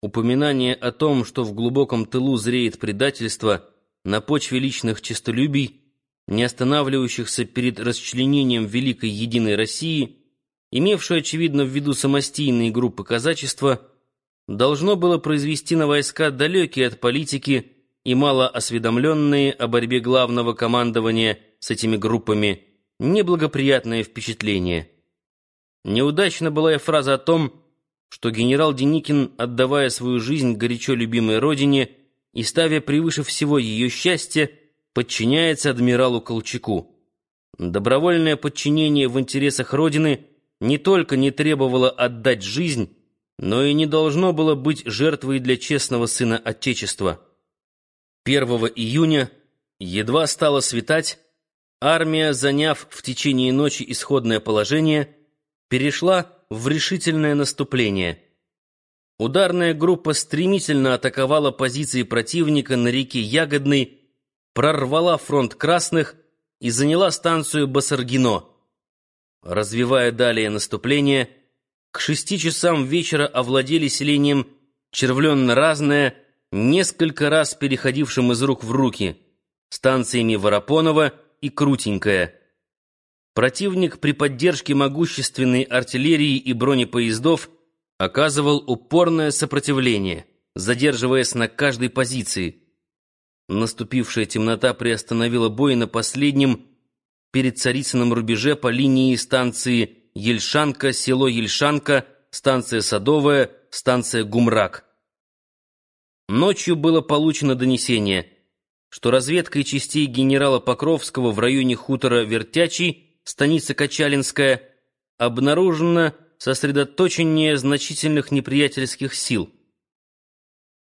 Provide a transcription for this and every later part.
Упоминание о том, что в глубоком тылу зреет предательство на почве личных честолюбий, не останавливающихся перед расчленением Великой Единой России, имевшее, очевидно, в виду самостийные группы казачества, должно было произвести на войска далекие от политики и мало осведомленные о борьбе главного командования с этими группами неблагоприятное впечатление. Неудачна была и фраза о том, что генерал Деникин, отдавая свою жизнь горячо любимой родине и ставя превыше всего ее счастье, подчиняется адмиралу Колчаку. Добровольное подчинение в интересах Родины не только не требовало отдать жизнь, но и не должно было быть жертвой для честного сына Отечества. 1 июня едва стало светать, армия, заняв в течение ночи исходное положение, перешла в решительное наступление. Ударная группа стремительно атаковала позиции противника на реке Ягодной, прорвала фронт красных и заняла станцию Басаргино. Развивая далее наступление, к шести часам вечера овладели селением Червленно-Разное, несколько раз переходившим из рук в руки, станциями Воропонова и Крутенькая. Противник при поддержке могущественной артиллерии и бронепоездов оказывал упорное сопротивление, задерживаясь на каждой позиции. Наступившая темнота приостановила бой на последнем перед Царицыным рубеже по линии станции Ельшанка, село Ельшанка, станция Садовая, станция Гумрак. Ночью было получено донесение, что разведкой частей генерала Покровского в районе хутора Вертячий станица Качалинская, обнаружено сосредоточение значительных неприятельских сил.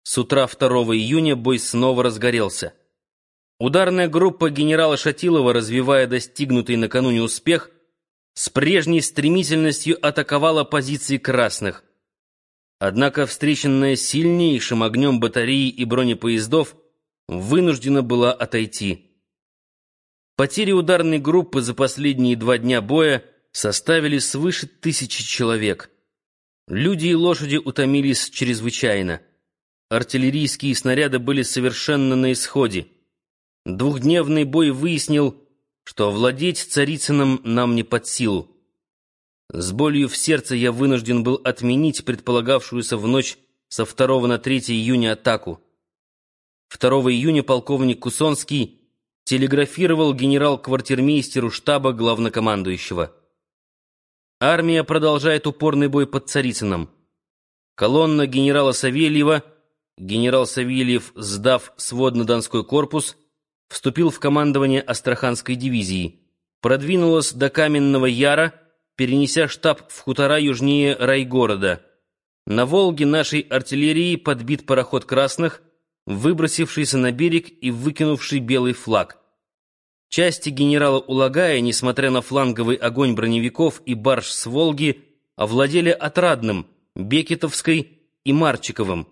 С утра 2 июня бой снова разгорелся. Ударная группа генерала Шатилова, развивая достигнутый накануне успех, с прежней стремительностью атаковала позиции красных. Однако встреченная сильнейшим огнем батареи и бронепоездов вынуждена была отойти. Потери ударной группы за последние два дня боя составили свыше тысячи человек. Люди и лошади утомились чрезвычайно. Артиллерийские снаряды были совершенно на исходе. Двухдневный бой выяснил, что овладеть Царицыным нам не под силу. С болью в сердце я вынужден был отменить предполагавшуюся в ночь со 2 на 3 июня атаку. 2 июня полковник Кусонский телеграфировал генерал-квартирмейстеру штаба главнокомандующего. Армия продолжает упорный бой под Царицыном. Колонна генерала Савельева, генерал Савельев, сдав сводно-донской корпус, вступил в командование Астраханской дивизии, продвинулась до Каменного Яра, перенеся штаб в хутора южнее райгорода. На Волге нашей артиллерии подбит пароход красных, выбросившийся на берег и выкинувший белый флаг. Части генерала Улагая, несмотря на фланговый огонь броневиков и барж с Волги, овладели Отрадным, Бекетовской и Марчиковым,